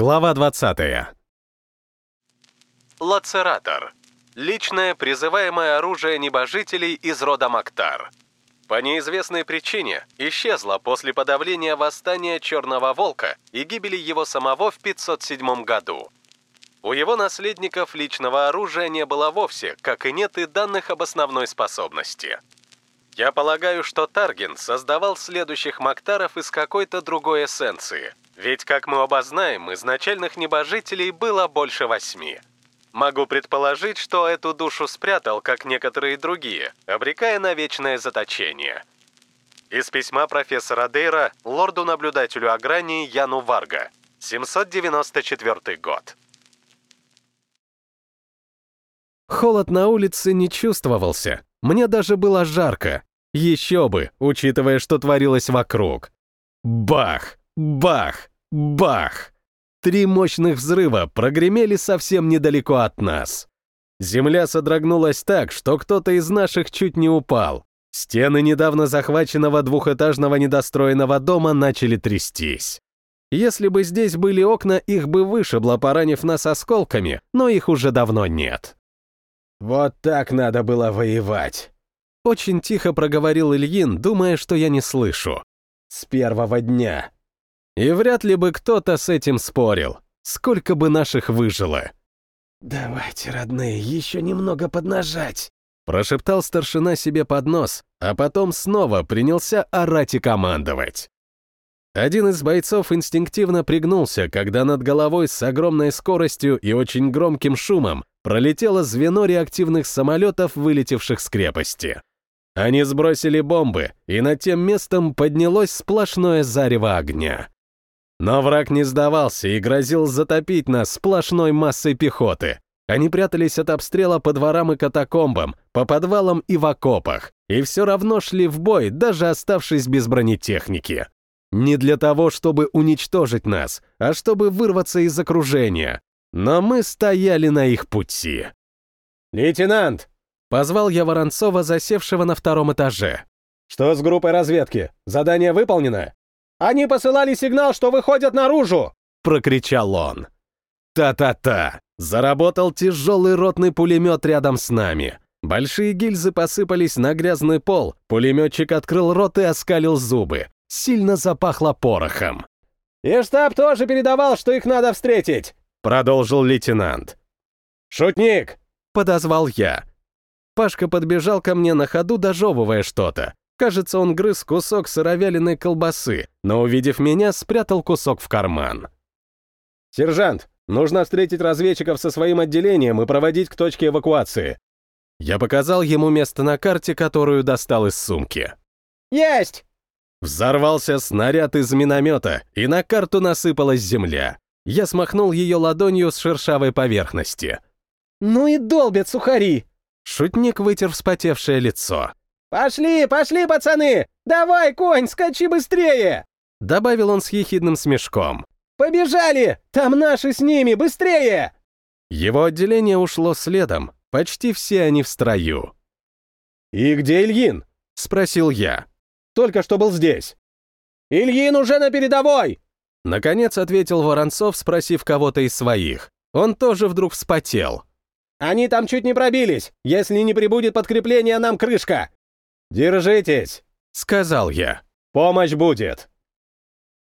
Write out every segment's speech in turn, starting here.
Глава 20. Лацератор. Личное призываемое оружие небожителей из рода Мактар. По неизвестной причине исчезло после подавления восстания Черного Волка и гибели его самого в 507 году. У его наследников личного оружия не было вовсе, как и нет и данных об основной способности. Я полагаю, что Тарген создавал следующих Мактаров из какой-то другой эссенции, ведь, как мы оба знаем, изначальных небожителей было больше восьми. Могу предположить, что эту душу спрятал, как некоторые другие, обрекая на вечное заточение. Из письма профессора Дейра лорду-наблюдателю Агрании Яну Варга, 794 год. Холод на улице не чувствовался. Мне даже было жарко. Еще бы, учитывая, что творилось вокруг. Бах! Бах! Бах! Три мощных взрыва прогремели совсем недалеко от нас. Земля содрогнулась так, что кто-то из наших чуть не упал. Стены недавно захваченного двухэтажного недостроенного дома начали трястись. Если бы здесь были окна, их бы вышибло, поранив нас осколками, но их уже давно нет. «Вот так надо было воевать», — очень тихо проговорил Ильин, думая, что я не слышу. «С первого дня. И вряд ли бы кто-то с этим спорил. Сколько бы наших выжило. «Давайте, родные, еще немного поднажать», прошептал старшина себе под нос, а потом снова принялся орать и командовать. Один из бойцов инстинктивно пригнулся, когда над головой с огромной скоростью и очень громким шумом пролетело звено реактивных самолетов, вылетевших с крепости. Они сбросили бомбы, и над тем местом поднялось сплошное зарево огня. Но враг не сдавался и грозил затопить нас сплошной массой пехоты. Они прятались от обстрела по дворам и катакомбам, по подвалам и в окопах, и все равно шли в бой, даже оставшись без бронетехники. Не для того, чтобы уничтожить нас, а чтобы вырваться из окружения. Но мы стояли на их пути. «Лейтенант!» — позвал я Воронцова, засевшего на втором этаже. «Что с группой разведки? Задание выполнено?» Они посылали сигнал, что выходят наружу!» — прокричал он. «Та-та-та!» Заработал тяжелый ротный пулемет рядом с нами. Большие гильзы посыпались на грязный пол, пулеметчик открыл рот и оскалил зубы. Сильно запахло порохом. «И штаб тоже передавал, что их надо встретить!» — продолжил лейтенант. «Шутник!» — подозвал я. Пашка подбежал ко мне на ходу, дожевывая что-то. Кажется, он грыз кусок сыровяленой колбасы, но, увидев меня, спрятал кусок в карман. «Сержант, нужно встретить разведчиков со своим отделением и проводить к точке эвакуации». Я показал ему место на карте, которую достал из сумки. «Есть!» Взорвался снаряд из миномета, и на карту насыпалась земля. Я смахнул ее ладонью с шершавой поверхности. «Ну и долбят сухари!» Шутник вытер вспотевшее лицо. «Пошли, пошли, пацаны! Давай, конь, скачи быстрее!» Добавил он с ехидным смешком. «Побежали! Там наши с ними, быстрее!» Его отделение ушло следом, почти все они в строю. «И где Ильин?» — спросил я. «Только что был здесь». «Ильин уже на передовой!» Наконец ответил Воронцов, спросив кого-то из своих. Он тоже вдруг вспотел. «Они там чуть не пробились. Если не прибудет подкрепление, нам крышка. «Держитесь!» — сказал я. «Помощь будет!»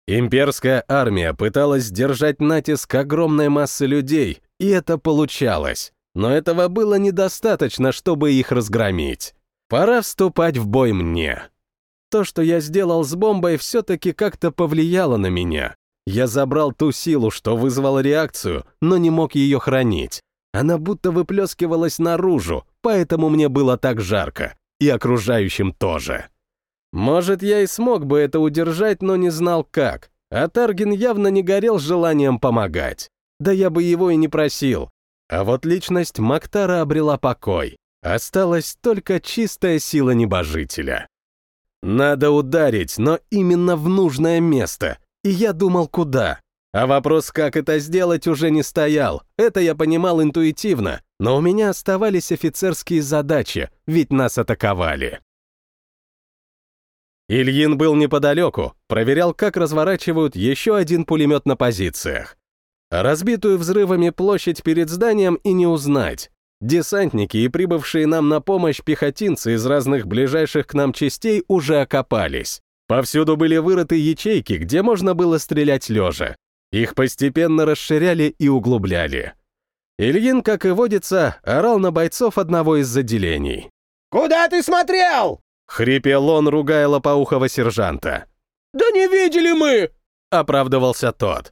Имперская армия пыталась сдержать натиск огромной массы людей, и это получалось. Но этого было недостаточно, чтобы их разгромить. Пора вступать в бой мне. То, что я сделал с бомбой, все-таки как-то повлияло на меня. Я забрал ту силу, что вызвала реакцию, но не мог ее хранить. Она будто выплескивалась наружу, поэтому мне было так жарко и окружающим тоже. Может, я и смог бы это удержать, но не знал как, а Таргин явно не горел желанием помогать. Да я бы его и не просил. А вот личность Мактара обрела покой. Осталась только чистая сила небожителя. Надо ударить, но именно в нужное место. И я думал, куда. А вопрос, как это сделать, уже не стоял. Это я понимал интуитивно, но у меня оставались офицерские задачи, ведь нас атаковали. Ильин был неподалеку, проверял, как разворачивают еще один пулемет на позициях. разбитую взрывами площадь перед зданием и не узнать. Десантники и прибывшие нам на помощь пехотинцы из разных ближайших к нам частей уже окопались. Повсюду были вырыты ячейки, где можно было стрелять лежа. Их постепенно расширяли и углубляли. Ильин, как и водится, орал на бойцов одного из заделений. «Куда ты смотрел?» — хрипел он, ругая лопоухого сержанта. «Да не видели мы!» — оправдывался тот.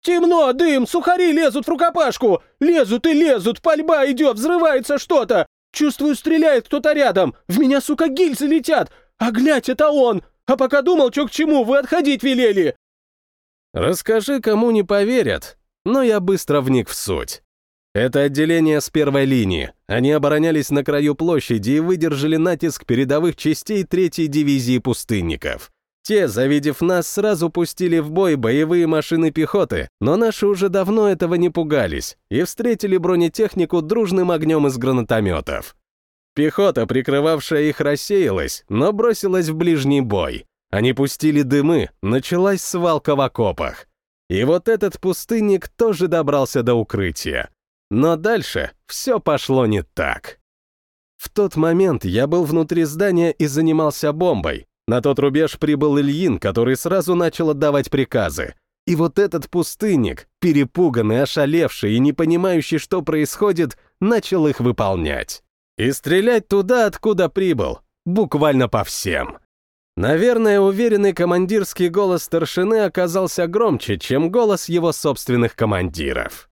«Темно, дым, сухари лезут в рукопашку! Лезут и лезут, пальба идет, взрывается что-то! Чувствую, стреляет кто-то рядом! В меня, сука, гильзы летят! А глядь, это он! А пока думал, что к чему, вы отходить велели!» «Расскажи, кому не поверят, но я быстро вник в суть. Это отделение с первой линии. Они оборонялись на краю площади и выдержали натиск передовых частей третьей дивизии пустынников. Те, завидев нас, сразу пустили в бой боевые машины пехоты, но наши уже давно этого не пугались и встретили бронетехнику дружным огнем из гранатометов. Пехота, прикрывавшая их, рассеялась, но бросилась в ближний бой. Они пустили дымы, началась свалка в окопах. И вот этот пустынник тоже добрался до укрытия. Но дальше все пошло не так. В тот момент я был внутри здания и занимался бомбой, на тот рубеж прибыл Ильин, который сразу начал отдавать приказы. И вот этот пустынник, перепуганный, ошалевший и не понимающий, что происходит, начал их выполнять. И стрелять туда, откуда прибыл, буквально по всем. Наверное, уверенный командирский голос старшины оказался громче, чем голос его собственных командиров.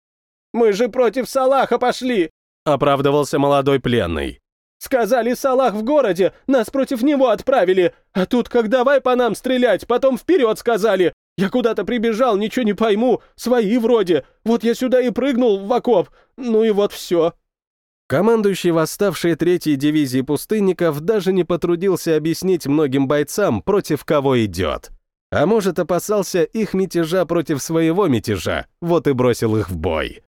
«Мы же против Салаха пошли!» — оправдывался молодой пленный. Сказали, Салах в городе, нас против него отправили. А тут как давай по нам стрелять, потом вперед сказали. Я куда-то прибежал, ничего не пойму, свои вроде. Вот я сюда и прыгнул в окоп. Ну и вот все. Командующий восставшей третьей дивизии пустынников даже не потрудился объяснить многим бойцам, против кого идет. А может, опасался их мятежа против своего мятежа, вот и бросил их в бой.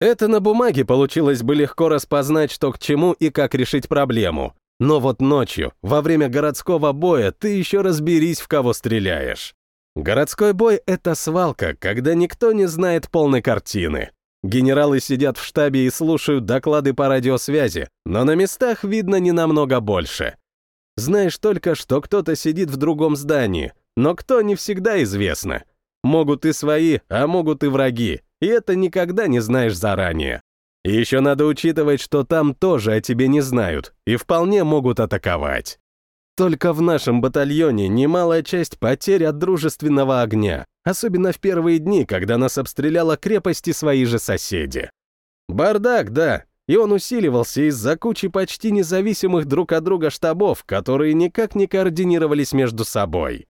Это на бумаге получилось бы легко распознать, что к чему и как решить проблему. Но вот ночью, во время городского боя, ты еще разберись, в кого стреляешь. Городской бой — это свалка, когда никто не знает полной картины. Генералы сидят в штабе и слушают доклады по радиосвязи, но на местах видно не намного больше. Знаешь только, что кто-то сидит в другом здании, но кто не всегда известно. Могут и свои, а могут и враги, и это никогда не знаешь заранее. И еще надо учитывать, что там тоже о тебе не знают и вполне могут атаковать. Только в нашем батальоне немалая часть потерь от дружественного огня, особенно в первые дни, когда нас обстреляла крепость и свои же соседи. Бардак, да, и он усиливался из-за кучи почти независимых друг от друга штабов, которые никак не координировались между собой.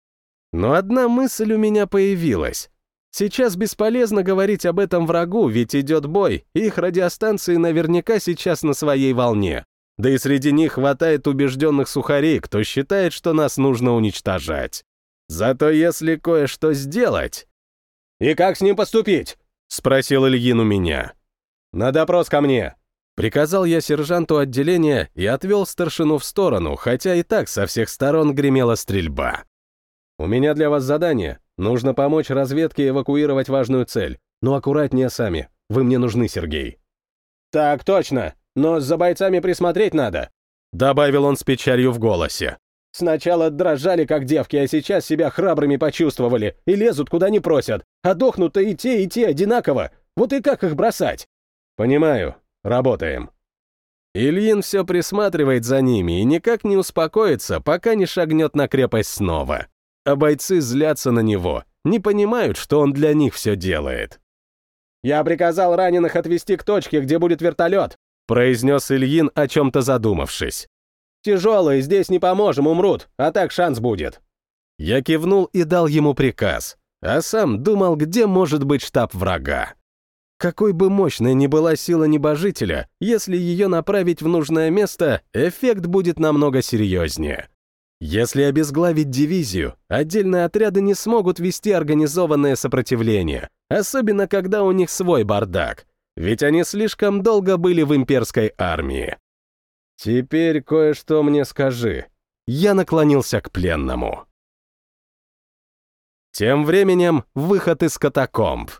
Но одна мысль у меня появилась. Сейчас бесполезно говорить об этом врагу, ведь идет бой, и их радиостанции наверняка сейчас на своей волне. Да и среди них хватает убежденных сухарей, кто считает, что нас нужно уничтожать. Зато если кое-что сделать... «И как с ним поступить?» — спросил Ильин у меня. «На допрос ко мне». Приказал я сержанту отделения и отвел старшину в сторону, хотя и так со всех сторон гремела стрельба. «У меня для вас задание. Нужно помочь разведке эвакуировать важную цель. Но аккуратнее сами. Вы мне нужны, Сергей». «Так точно. Но за бойцами присмотреть надо», — добавил он с печалью в голосе. «Сначала дрожали, как девки, а сейчас себя храбрыми почувствовали и лезут, куда не просят. А дохнут-то и те, и те одинаково. Вот и как их бросать?» «Понимаю. Работаем». Ильин все присматривает за ними и никак не успокоится, пока не шагнет на крепость снова а бойцы злятся на него, не понимают, что он для них все делает. «Я приказал раненых отвезти к точке, где будет вертолет», произнес Ильин, о чем-то задумавшись. «Тяжелые, здесь не поможем, умрут, а так шанс будет». Я кивнул и дал ему приказ, а сам думал, где может быть штаб врага. Какой бы мощной ни была сила небожителя, если ее направить в нужное место, эффект будет намного серьезнее. Если обезглавить дивизию, отдельные отряды не смогут вести организованное сопротивление, особенно когда у них свой бардак, ведь они слишком долго были в имперской армии. Теперь кое-что мне скажи. Я наклонился к пленному. Тем временем выход из катакомб.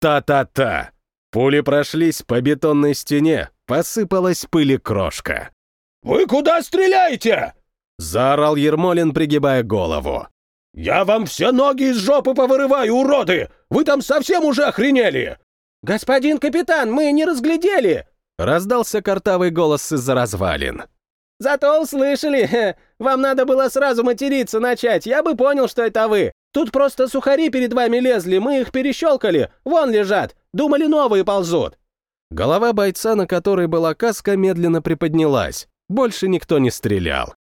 Та-та-та-та! Пули прошлись по бетонной стене, посыпалась пыль и крошка. «Вы куда стреляете?» — заорал Ермолин, пригибая голову. «Я вам все ноги из жопы повырываю, уроды! Вы там совсем уже охренели!» «Господин капитан, мы не разглядели!» — раздался картавый голос из-за развалин. «Зато услышали! Вам надо было сразу материться начать, я бы понял, что это вы! Тут просто сухари перед вами лезли, мы их перещелкали, вон лежат, думали новые ползут!» Голова бойца, на которой была каска, медленно приподнялась. Больше никто не стрелял.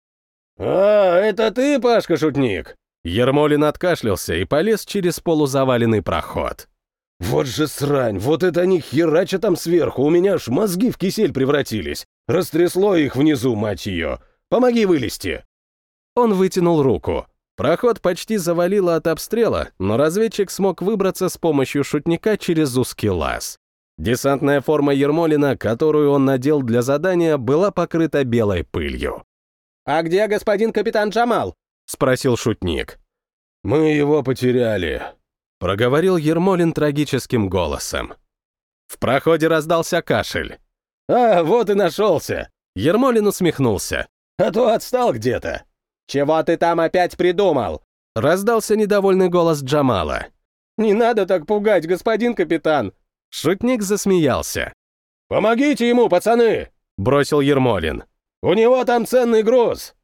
«А, это ты, Пашка-шутник?» Ермолин откашлялся и полез через полузаваленный проход. «Вот же срань, вот это они херачат там сверху, у меня аж мозги в кисель превратились. Растрясло их внизу, мать ее. Помоги вылезти!» Он вытянул руку. Проход почти завалило от обстрела, но разведчик смог выбраться с помощью шутника через узкий лаз. Десантная форма Ермолина, которую он надел для задания, была покрыта белой пылью. «А где господин капитан Джамал?» — спросил шутник. «Мы его потеряли», — проговорил Ермолин трагическим голосом. В проходе раздался кашель. «А, вот и нашелся!» Ермолин усмехнулся. «А то отстал где-то!» «Чего ты там опять придумал?» Раздался недовольный голос Джамала. «Не надо так пугать, господин капитан!» Шутник засмеялся. «Помогите ему, пацаны!» Бросил Ермолин. «У него там ценный груз!»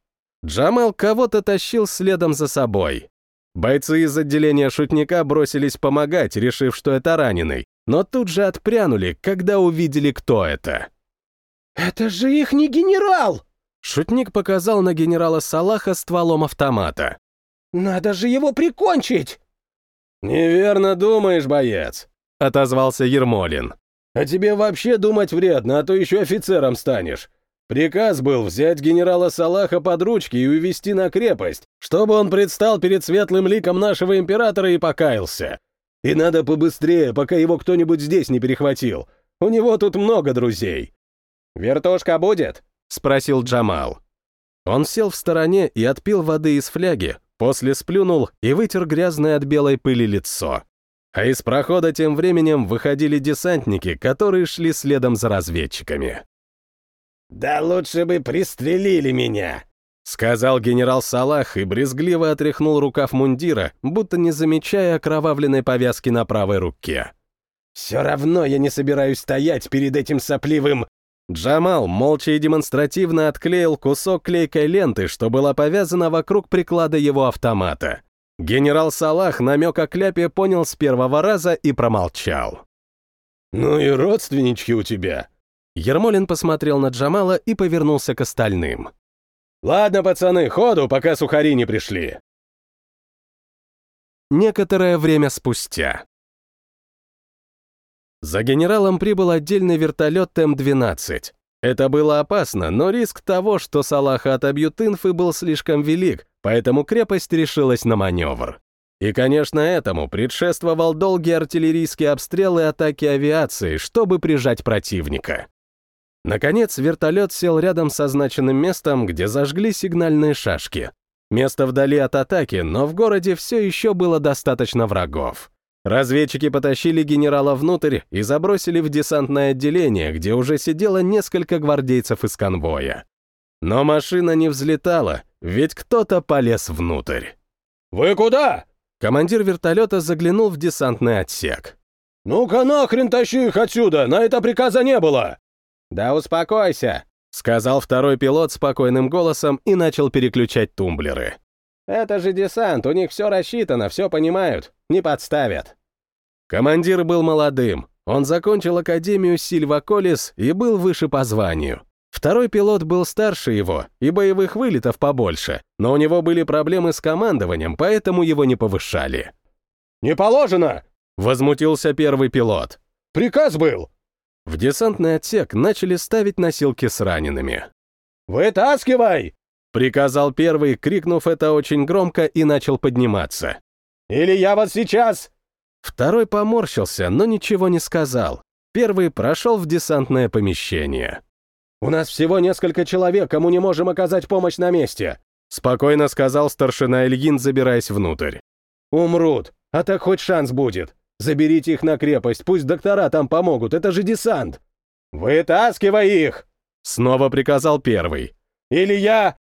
Джамал кого-то тащил следом за собой. Бойцы из отделения шутника бросились помогать, решив, что это раненый, но тут же отпрянули, когда увидели, кто это. «Это же их не генерал!» Шутник показал на генерала Салаха стволом автомата. «Надо же его прикончить!» «Неверно думаешь, боец», — отозвался Ермолин. «А тебе вообще думать вредно, а то еще офицером станешь. Приказ был взять генерала Салаха под ручки и увести на крепость, чтобы он предстал перед светлым ликом нашего императора и покаялся. И надо побыстрее, пока его кто-нибудь здесь не перехватил. У него тут много друзей». «Вертушка будет?» — спросил Джамал. Он сел в стороне и отпил воды из фляги, после сплюнул и вытер грязное от белой пыли лицо. А из прохода тем временем выходили десантники, которые шли следом за разведчиками. «Да лучше бы пристрелили меня!» — сказал генерал Салах и брезгливо отряхнул рукав мундира, будто не замечая окровавленной повязки на правой руке. «Все равно я не собираюсь стоять перед этим сопливым...» Джамал молча и демонстративно отклеил кусок клейкой ленты, что была повязана вокруг приклада его автомата. Генерал Салах намек о кляпе понял с первого раза и промолчал. «Ну и родственнички у тебя», Ермолин посмотрел на Джамала и повернулся к остальным. «Ладно, пацаны, ходу, пока сухари не пришли». Некоторое время спустя. За генералом прибыл отдельный вертолет М-12. Это было опасно, но риск того, что Салаха отобьют инфы, был слишком велик, поэтому крепость решилась на маневр. И, конечно, этому предшествовал долгий артиллерийский обстрел и атаки авиации, чтобы прижать противника. Наконец, вертолет сел рядом с означенным местом, где зажгли сигнальные шашки. Место вдали от атаки, но в городе все еще было достаточно врагов. Разведчики потащили генерала внутрь и забросили в десантное отделение, где уже сидело несколько гвардейцев из конвоя. Но машина не взлетала, ведь кто-то полез внутрь. «Вы куда?» Командир вертолета заглянул в десантный отсек. «Ну-ка нахрен тащи их отсюда, на это приказа не было!» «Да успокойся», — сказал второй пилот спокойным голосом и начал переключать тумблеры. «Это же десант, у них все рассчитано, все понимают, не подставят». Командир был молодым, он закончил Академию Сильва Колес и был выше по званию. Второй пилот был старше его и боевых вылетов побольше, но у него были проблемы с командованием, поэтому его не повышали. «Не положено!» — возмутился первый пилот. «Приказ был!» В десантный отсек начали ставить носилки с ранеными. «Вытаскивай!» — приказал первый, крикнув это очень громко и начал подниматься. «Или я вас сейчас...» Второй поморщился, но ничего не сказал. Первый прошел в десантное помещение. «У нас всего несколько человек, кому не можем оказать помощь на месте», спокойно сказал старшина Ильин, забираясь внутрь. «Умрут, а так хоть шанс будет. Заберите их на крепость, пусть доктора там помогут, это же десант!» «Вытаскивай их!» — снова приказал первый. «Или я...»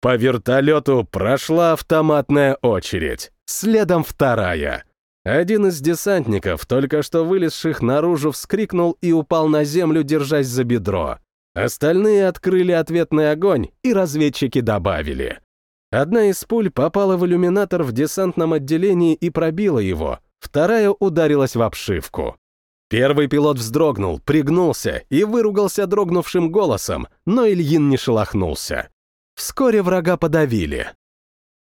По вертолету прошла автоматная очередь, следом вторая. Один из десантников, только что вылезших наружу, вскрикнул и упал на землю, держась за бедро. Остальные открыли ответный огонь, и разведчики добавили. Одна из пуль попала в иллюминатор в десантном отделении и пробила его, вторая ударилась в обшивку. Первый пилот вздрогнул, пригнулся и выругался дрогнувшим голосом, но Ильин не шелохнулся. Вскоре врага подавили.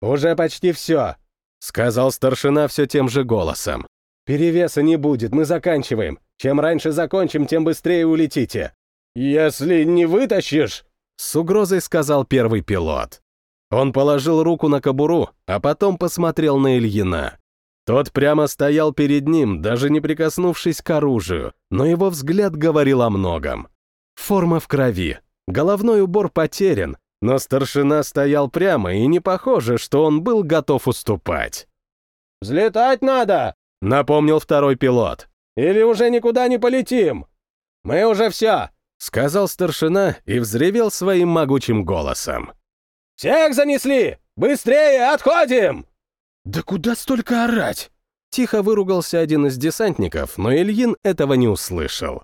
«Уже почти все», — сказал старшина все тем же голосом. «Перевеса не будет, мы заканчиваем. Чем раньше закончим, тем быстрее улетите». «Если не вытащишь...» — с угрозой сказал первый пилот. Он положил руку на кобуру, а потом посмотрел на Ильина. Тот прямо стоял перед ним, даже не прикоснувшись к оружию, но его взгляд говорил о многом. Форма в крови, головной убор потерян, но старшина стоял прямо, и не похоже, что он был готов уступать. «Взлетать надо!» — напомнил второй пилот. «Или уже никуда не полетим? Мы уже все!» — сказал старшина и взревел своим могучим голосом. «Всех занесли! Быстрее, отходим!» «Да куда столько орать?» Тихо выругался один из десантников, но Ильин этого не услышал.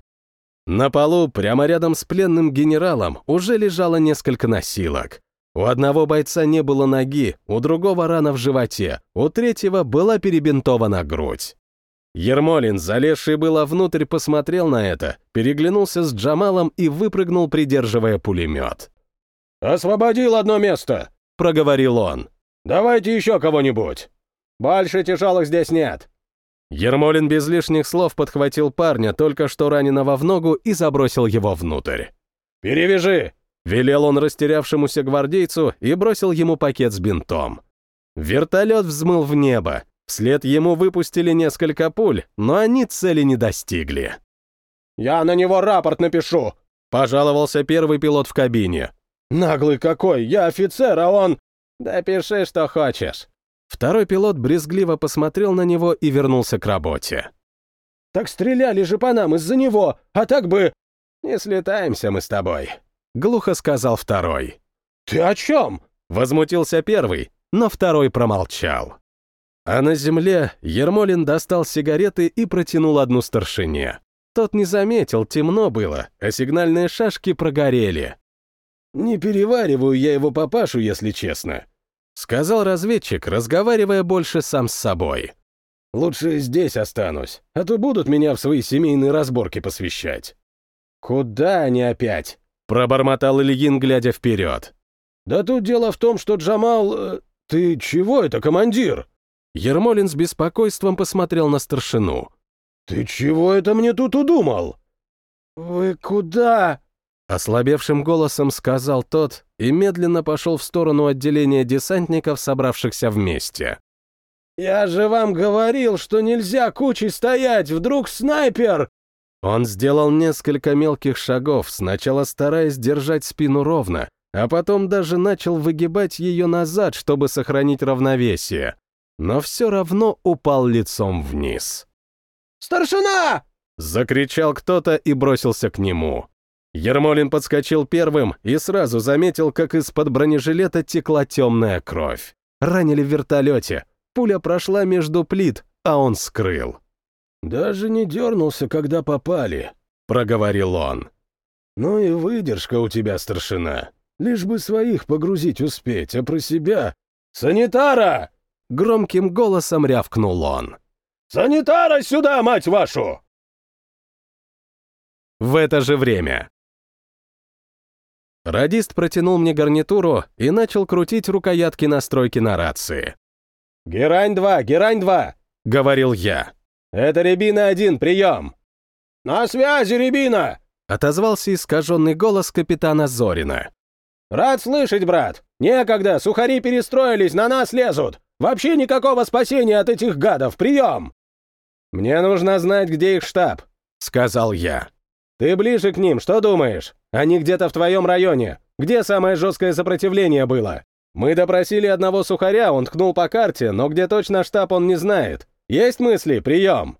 На полу, прямо рядом с пленным генералом, уже лежало несколько носилок. У одного бойца не было ноги, у другого рана в животе, у третьего была перебинтована грудь. Ермолин, залезший было внутрь, посмотрел на это, переглянулся с Джамалом и выпрыгнул, придерживая пулемет. «Освободил одно место», — проговорил он. «Давайте еще кого-нибудь. Больше тяжелых здесь нет. Ермолин без лишних слов подхватил парня, только что раненого в ногу, и забросил его внутрь. «Перевяжи!» — велел он растерявшемуся гвардейцу и бросил ему пакет с бинтом. Вертолет взмыл в небо. Вслед ему выпустили несколько пуль, но они цели не достигли. «Я на него рапорт напишу!» — пожаловался первый пилот в кабине. «Наглый какой! Я офицер, а он...» «Да пиши, что хочешь!» Второй пилот брезгливо посмотрел на него и вернулся к работе. «Так стреляли же по нам из-за него, а так бы...» «Не слетаемся мы с тобой», — глухо сказал второй. «Ты о чем?» — возмутился первый, но второй промолчал. А на земле Ермолин достал сигареты и протянул одну старшине. Тот не заметил, темно было, а сигнальные шашки прогорели. «Не перевариваю я его папашу, если честно», — сказал разведчик, разговаривая больше сам с собой. «Лучше здесь останусь, а то будут меня в свои семейные разборки посвящать». «Куда они опять?» — пробормотал Ильин, глядя вперед. «Да тут дело в том, что Джамал... Э, ты чего это, командир?» Ермолин с беспокойством посмотрел на старшину. «Ты чего это мне тут удумал?» «Вы куда?» Ослабевшим голосом сказал тот и медленно пошел в сторону отделения десантников, собравшихся вместе. «Я же вам говорил, что нельзя кучей стоять, вдруг снайпер!» Он сделал несколько мелких шагов, сначала стараясь держать спину ровно, а потом даже начал выгибать ее назад, чтобы сохранить равновесие. Но все равно упал лицом вниз. «Старшина!» — закричал кто-то и бросился к нему. Ермолин подскочил первым и сразу заметил, как из-под бронежилета текла темная кровь. Ранили в вертолете. Пуля прошла между плит, а он скрыл. «Даже не дернулся, когда попали», — проговорил он. «Ну и выдержка у тебя, старшина. Лишь бы своих погрузить успеть, а про себя...» «Санитара!» — громким голосом рявкнул он. «Санитара сюда, мать вашу!» В это же время Радист протянул мне гарнитуру и начал крутить рукоятки настройки на рации. «Герань-2, Герань-2!» — говорил я. «Это Рябина-1, прием!» «На связи, Рябина!» — отозвался искаженный голос капитана Зорина. «Рад слышать, брат! Некогда, сухари перестроились, на нас лезут! Вообще никакого спасения от этих гадов, прием!» «Мне нужно знать, где их штаб», — сказал я. «Ты ближе к ним, что думаешь? Они где-то в твоем районе. Где самое жесткое сопротивление было? Мы допросили одного сухаря, он ткнул по карте, но где точно штаб он не знает. Есть мысли? Прием!»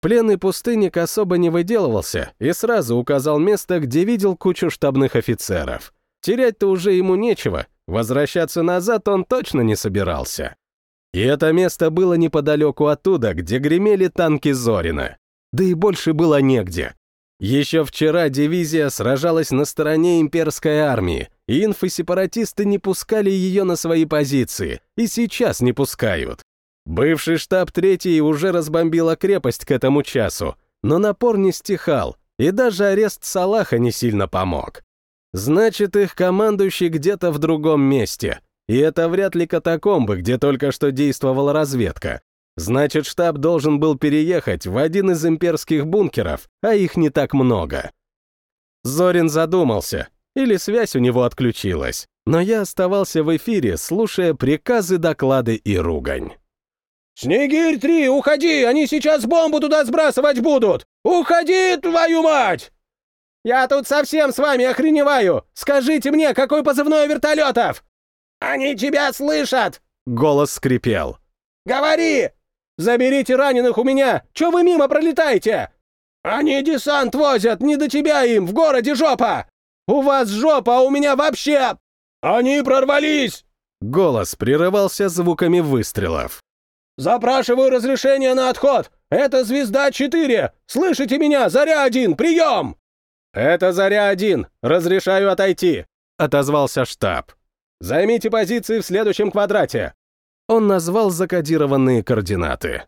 Пленный пустынник особо не выделывался и сразу указал место, где видел кучу штабных офицеров. Терять-то уже ему нечего, возвращаться назад он точно не собирался. И это место было неподалеку оттуда, где гремели танки Зорина. Да и больше было негде. Еще вчера дивизия сражалась на стороне имперской армии, и инфосепаратисты не пускали ее на свои позиции, и сейчас не пускают. Бывший штаб третий уже разбомбила крепость к этому часу, но напор не стихал, и даже арест Салаха не сильно помог. Значит, их командующий где-то в другом месте, и это вряд ли катакомбы, где только что действовала разведка. Значит, штаб должен был переехать в один из имперских бункеров, а их не так много. Зорин задумался, или связь у него отключилась, но я оставался в эфире, слушая приказы, доклады и ругань. «Снегирь-3, уходи! Они сейчас бомбу туда сбрасывать будут! Уходи, твою мать!» «Я тут совсем с вами охреневаю! Скажите мне, какой позывной вертолетов?» «Они тебя слышат!» — голос скрипел. «Говори!» «Заберите раненых у меня! Чё вы мимо пролетаете?» «Они десант возят, не до тебя им, в городе жопа!» «У вас жопа, а у меня вообще...» «Они прорвались!» Голос прерывался звуками выстрелов. «Запрашиваю разрешение на отход! Это «Звезда-4»! Слышите меня? «Заря-1», прием!» «Это «Заря-1», разрешаю отойти», — отозвался штаб. «Займите позиции в следующем квадрате». Он назвал закодированные координаты.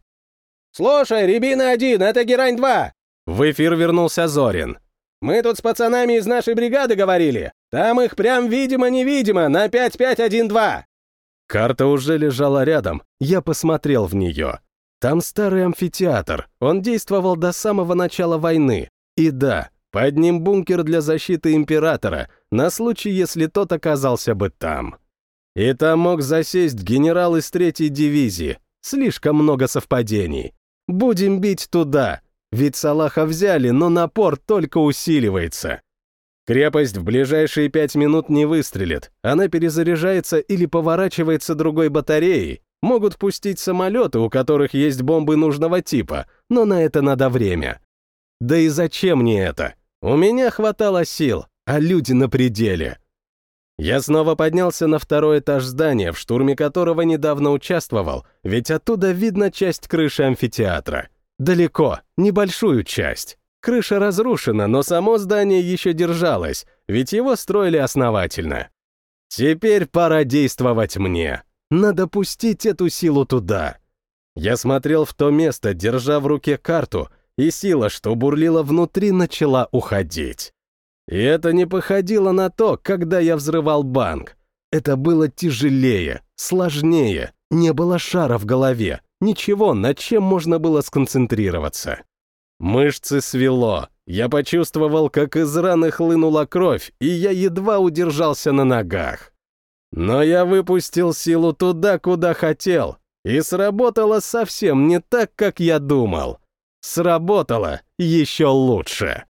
«Слушай, Рябина-1, это Герань-2!» В эфир вернулся Зорин. «Мы тут с пацанами из нашей бригады говорили. Там их прям видимо-невидимо на 5512. Карта уже лежала рядом, я посмотрел в нее. Там старый амфитеатр, он действовал до самого начала войны. И да, под ним бункер для защиты императора, на случай, если тот оказался бы там. И там мог засесть генерал из третьей дивизии. Слишком много совпадений. Будем бить туда, ведь Салаха взяли, но напор только усиливается. Крепость в ближайшие пять минут не выстрелит, она перезаряжается или поворачивается другой батареей. Могут пустить самолеты, у которых есть бомбы нужного типа, но на это надо время. Да и зачем мне это? У меня хватало сил, а люди на пределе. Я снова поднялся на второй этаж здания, в штурме которого недавно участвовал, ведь оттуда видно часть крыши амфитеатра. Далеко, небольшую часть. Крыша разрушена, но само здание еще держалось, ведь его строили основательно. Теперь пора действовать мне. Надо пустить эту силу туда. Я смотрел в то место, держа в руке карту, и сила, что бурлила внутри, начала уходить. И это не походило на то, когда я взрывал банк. Это было тяжелее, сложнее, не было шара в голове, ничего, над чем можно было сконцентрироваться. Мышцы свело. Я почувствовал, как из раны хлынула кровь, и я едва удержался на ногах. Но я выпустил силу туда, куда хотел, и сработало совсем не так, как я думал. Сработало еще лучше.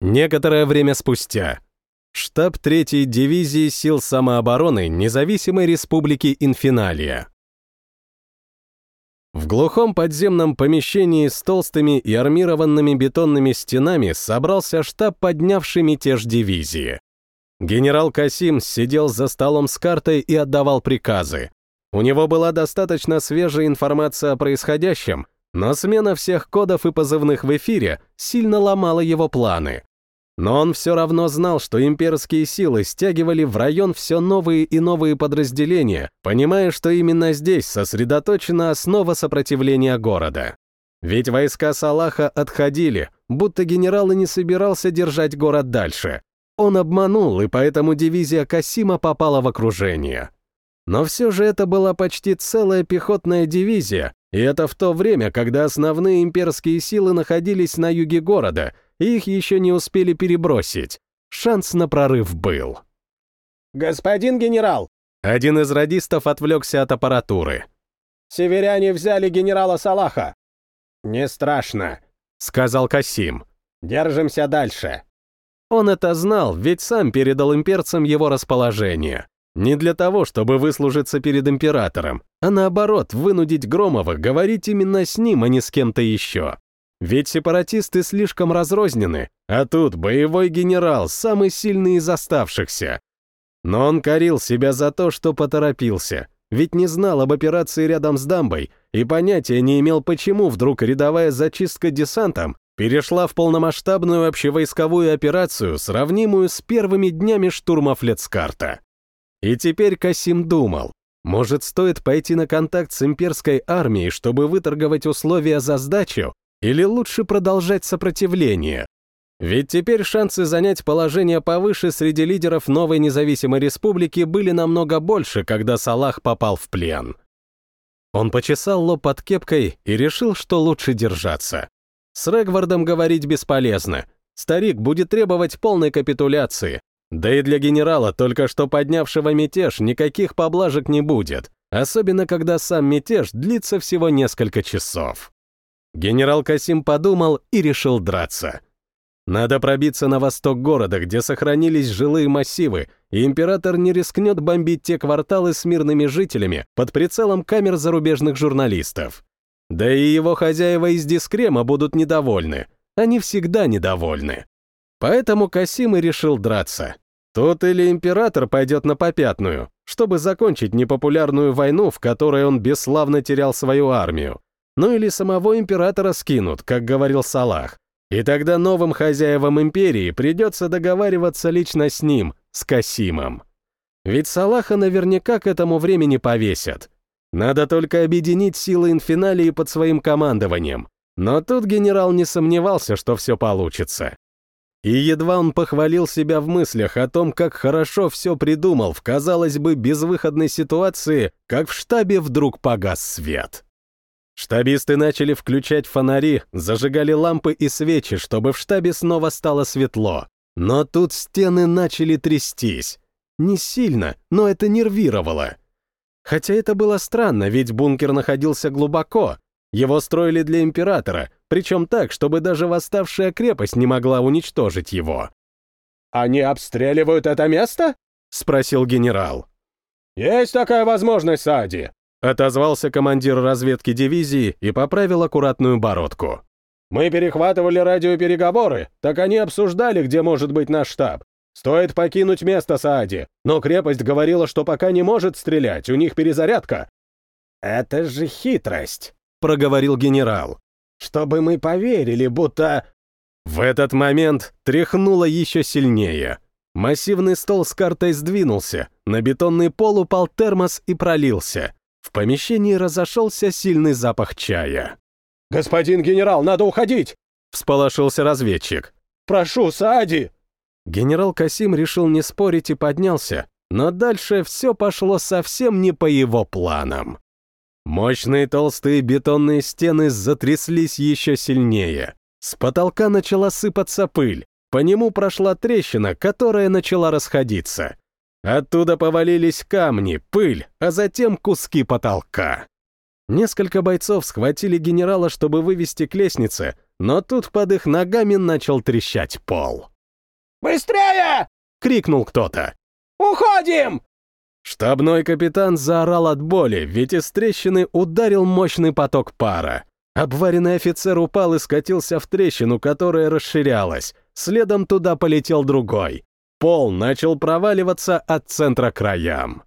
Некоторое время спустя. Штаб 3-й дивизии сил самообороны Независимой Республики Инфиналия. В глухом подземном помещении с толстыми и армированными бетонными стенами собрался штаб, поднявший мятеж дивизии. Генерал Касим сидел за столом с картой и отдавал приказы. У него была достаточно свежая информация о происходящем, но смена всех кодов и позывных в эфире сильно ломала его планы. Но он все равно знал, что имперские силы стягивали в район все новые и новые подразделения, понимая, что именно здесь сосредоточена основа сопротивления города. Ведь войска Салаха отходили, будто генерал и не собирался держать город дальше. Он обманул, и поэтому дивизия Касима попала в окружение. Но все же это была почти целая пехотная дивизия, и это в то время, когда основные имперские силы находились на юге города — их еще не успели перебросить. Шанс на прорыв был. «Господин генерал!» Один из радистов отвлекся от аппаратуры. «Северяне взяли генерала Салаха!» «Не страшно», — сказал Касим. «Держимся дальше». Он это знал, ведь сам передал имперцам его расположение. Не для того, чтобы выслужиться перед императором, а наоборот, вынудить Громова говорить именно с ним, а не с кем-то еще. Ведь сепаратисты слишком разрознены, а тут боевой генерал, самый сильный из оставшихся. Но он корил себя за то, что поторопился, ведь не знал об операции рядом с дамбой и понятия не имел, почему вдруг рядовая зачистка десантом перешла в полномасштабную общевойсковую операцию, сравнимую с первыми днями штурма Флецкарта. И теперь Касим думал, может, стоит пойти на контакт с имперской армией, чтобы выторговать условия за сдачу, или лучше продолжать сопротивление? Ведь теперь шансы занять положение повыше среди лидеров новой независимой республики были намного больше, когда Салах попал в плен. Он почесал лоб под кепкой и решил, что лучше держаться. С Регвардом говорить бесполезно. Старик будет требовать полной капитуляции. Да и для генерала, только что поднявшего мятеж, никаких поблажек не будет, особенно когда сам мятеж длится всего несколько часов. Генерал Касим подумал и решил драться. Надо пробиться на восток города, где сохранились жилые массивы, и император не рискнет бомбить те кварталы с мирными жителями под прицелом камер зарубежных журналистов. Да и его хозяева из Дискрема будут недовольны. Они всегда недовольны. Поэтому Касим и решил драться. Тут или император пойдет на попятную, чтобы закончить непопулярную войну, в которой он бесславно терял свою армию. Ну или самого императора скинут, как говорил Салах. И тогда новым хозяевам империи придется договариваться лично с ним, с Касимом. Ведь Салаха наверняка к этому времени повесят. Надо только объединить силы инфиналии под своим командованием. Но тут генерал не сомневался, что все получится. И едва он похвалил себя в мыслях о том, как хорошо все придумал в, казалось бы, безвыходной ситуации, как в штабе вдруг погас свет. Штабисты начали включать фонари, зажигали лампы и свечи, чтобы в штабе снова стало светло. Но тут стены начали трястись. Не сильно, но это нервировало. Хотя это было странно, ведь бункер находился глубоко. Его строили для императора, причем так, чтобы даже восставшая крепость не могла уничтожить его. «Они обстреливают это место?» — спросил генерал. «Есть такая возможность, Сади», — отозвался командир разведки дивизии и поправил аккуратную бородку. «Мы перехватывали радиопереговоры, так они обсуждали, где может быть наш штаб. Стоит покинуть место Саади, но крепость говорила, что пока не может стрелять, у них перезарядка. Это же хитрость, проговорил генерал. Чтобы мы поверили, будто... В этот момент тряхнуло еще сильнее. Массивный стол с картой сдвинулся, на бетонный пол упал термос и пролился. В помещении разошелся сильный запах чая. «Господин генерал, надо уходить!» — всполошился разведчик. «Прошу, Саади!» Генерал Касим решил не спорить и поднялся, но дальше все пошло совсем не по его планам. Мощные толстые бетонные стены затряслись еще сильнее. С потолка начала сыпаться пыль, по нему прошла трещина, которая начала расходиться. Оттуда повалились камни, пыль, а затем куски потолка. Несколько бойцов схватили генерала, чтобы вывести к лестнице, но тут под их ногами начал трещать пол. «Быстрее!» — крикнул кто-то. «Уходим!» Штабной капитан заорал от боли, ведь из трещины ударил мощный поток пара. Обваренный офицер упал и скатился в трещину, которая расширялась. Следом туда полетел другой. Пол начал проваливаться от центра к краям.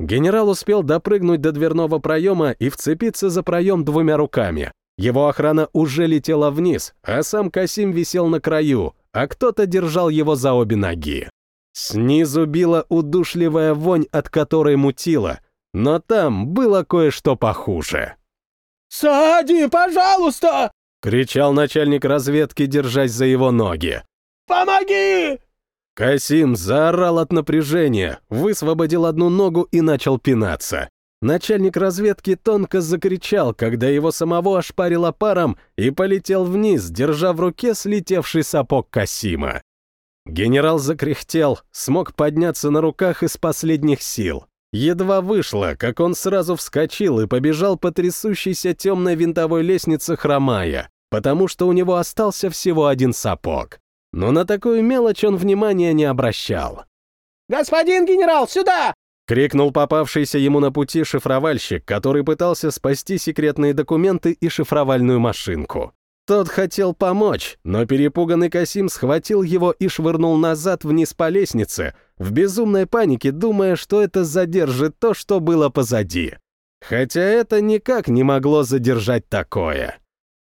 Генерал успел допрыгнуть до дверного проема и вцепиться за проем двумя руками. Его охрана уже летела вниз, а сам Касим висел на краю, а кто-то держал его за обе ноги. Снизу била удушливая вонь, от которой мутило, но там было кое-что похуже. «Сади, пожалуйста!» — кричал начальник разведки, держась за его ноги. «Помоги!» Касим заорал от напряжения, высвободил одну ногу и начал пинаться. Начальник разведки тонко закричал, когда его самого ошпарило паром и полетел вниз, держа в руке слетевший сапог Касима. Генерал закряхтел, смог подняться на руках из последних сил. Едва вышло, как он сразу вскочил и побежал по трясущейся темной винтовой лестнице хромая, потому что у него остался всего один сапог. Но на такую мелочь он внимания не обращал. «Господин генерал, сюда!» Крикнул попавшийся ему на пути шифровальщик, который пытался спасти секретные документы и шифровальную машинку. Тот хотел помочь, но перепуганный Касим схватил его и швырнул назад вниз по лестнице, в безумной панике думая, что это задержит то, что было позади. Хотя это никак не могло задержать такое.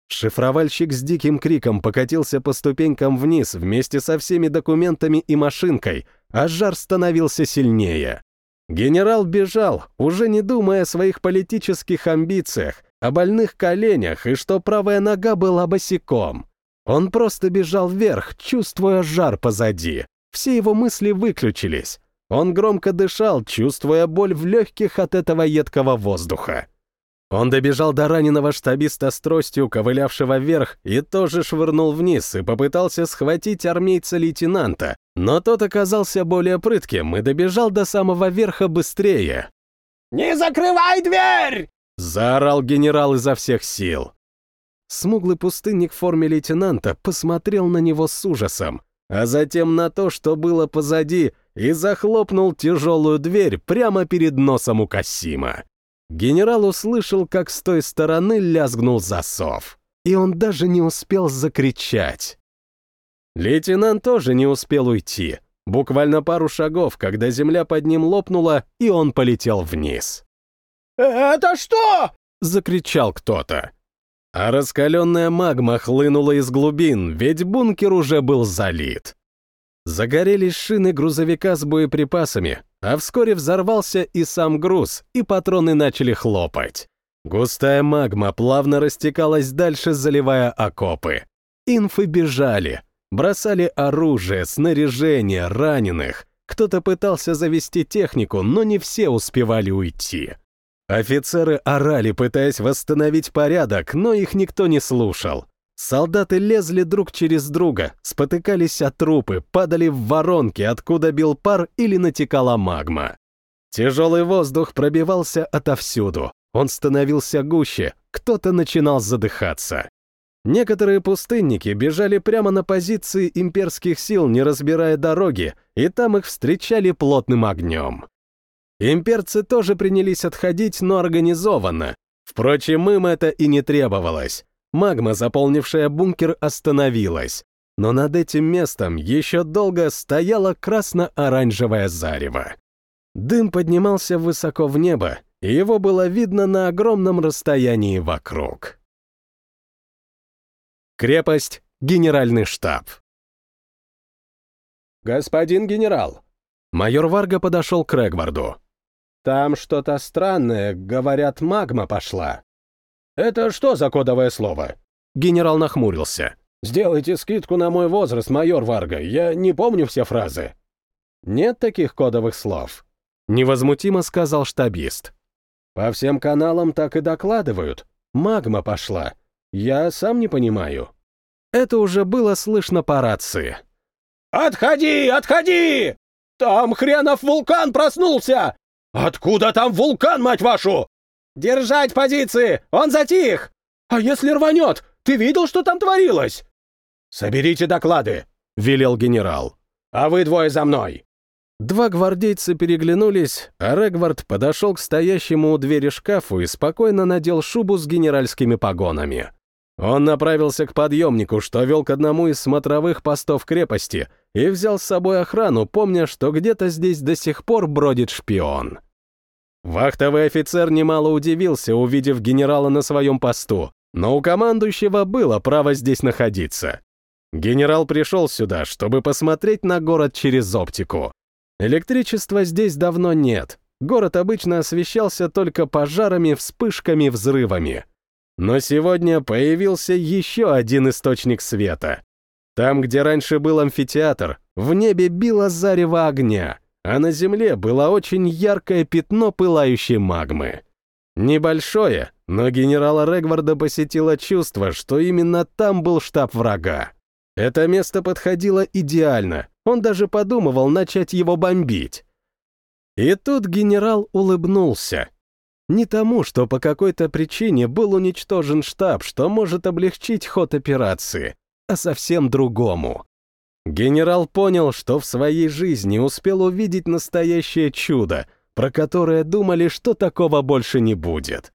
Шифровальщик с диким криком покатился по ступенькам вниз вместе со всеми документами и машинкой, а жар становился сильнее. Генерал бежал, уже не думая о своих политических амбициях, о больных коленях и что правая нога была босиком. Он просто бежал вверх, чувствуя жар позади. Все его мысли выключились. Он громко дышал, чувствуя боль в легких от этого едкого воздуха. Он добежал до раненого штабиста с тростью, ковылявшего вверх, и тоже швырнул вниз и попытался схватить армейца-лейтенанта, но тот оказался более прытким и добежал до самого верха быстрее. «Не закрывай дверь!» — заорал генерал изо всех сил. Смуглый пустынник в форме лейтенанта посмотрел на него с ужасом, а затем на то, что было позади, и захлопнул тяжелую дверь прямо перед носом у Касима. Генерал услышал, как с той стороны лязгнул засов, и он даже не успел закричать. Лейтенант тоже не успел уйти, буквально пару шагов, когда земля под ним лопнула, и он полетел вниз. «Это что?» — закричал кто-то. А раскаленная магма хлынула из глубин, ведь бункер уже был залит. Загорелись шины грузовика с боеприпасами, а вскоре взорвался и сам груз, и патроны начали хлопать. Густая магма плавно растекалась дальше, заливая окопы. Инфы бежали, бросали оружие, снаряжение, раненых. Кто-то пытался завести технику, но не все успевали уйти. Офицеры орали, пытаясь восстановить порядок, но их никто не слушал. Солдаты лезли друг через друга, спотыкались от трупы, падали в воронки, откуда бил пар или натекала магма. Тяжелый воздух пробивался отовсюду. Он становился гуще, кто-то начинал задыхаться. Некоторые пустынники бежали прямо на позиции имперских сил, не разбирая дороги, и там их встречали плотным огнем. Имперцы тоже принялись отходить, но организованно. Впрочем, им это и не требовалось. Магма, заполнившая бункер, остановилась. Но над этим местом еще долго стояло красно-оранжевое зарево. Дым поднимался высоко в небо, и его было видно на огромном расстоянии вокруг. Крепость, генеральный штаб. «Господин генерал!» Майор Варга подошел к Регварду. «Там что-то странное, говорят, магма пошла». «Это что за кодовое слово?» Генерал нахмурился. «Сделайте скидку на мой возраст, майор Варга, я не помню все фразы». «Нет таких кодовых слов», — невозмутимо сказал штабист. «По всем каналам так и докладывают. Магма пошла. Я сам не понимаю». Это уже было слышно по рации. «Отходи, отходи! Там хренов вулкан проснулся! Откуда там вулкан, мать вашу?» «Держать позиции! Он затих!» «А если рванет? Ты видел, что там творилось?» «Соберите доклады», — велел генерал. «А вы двое за мной». Два гвардейца переглянулись, а Регвард подошел к стоящему у двери шкафу и спокойно надел шубу с генеральскими погонами. Он направился к подъемнику, что вел к одному из смотровых постов крепости, и взял с собой охрану, помня, что где-то здесь до сих пор бродит шпион. Вахтовый офицер немало удивился, увидев генерала на своем посту, но у командующего было право здесь находиться. Генерал пришел сюда, чтобы посмотреть на город через оптику. Электричества здесь давно нет. Город обычно освещался только пожарами, вспышками, взрывами. Но сегодня появился еще один источник света. Там, где раньше был амфитеатр, в небе било зарево огня — а на земле было очень яркое пятно пылающей магмы. Небольшое, но генерала Регварда посетило чувство, что именно там был штаб врага. Это место подходило идеально, он даже подумывал начать его бомбить. И тут генерал улыбнулся. Не тому, что по какой-то причине был уничтожен штаб, что может облегчить ход операции, а совсем другому. Генерал понял, что в своей жизни успел увидеть настоящее чудо, про которые думали, что такого больше не будет.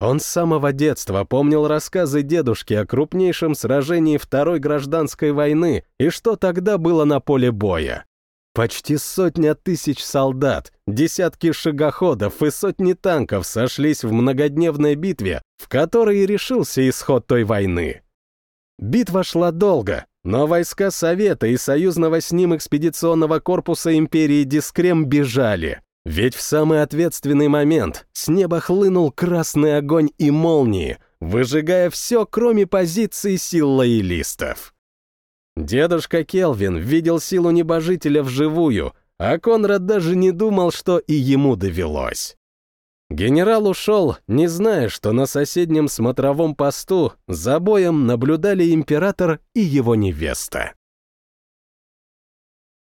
Он с самого детства помнил рассказы дедушки о крупнейшем сражении Второй гражданской войны и что тогда было на поле боя. Почти сотня тысяч солдат, десятки шагоходов и сотни танков сошлись в многодневной битве, в которой и решился исход той войны. Битва шла долго, но войска Совета и союзного с ним экспедиционного корпуса империи Дискрем бежали. Ведь в самый ответственный момент с неба хлынул красный огонь и молнии, выжигая все, кроме позиций сил лоялистов. Дедушка Келвин видел силу небожителя вживую, а Конрад даже не думал, что и ему довелось. Генерал ушел, не зная, что на соседнем смотровом посту за боем наблюдали император и его невеста.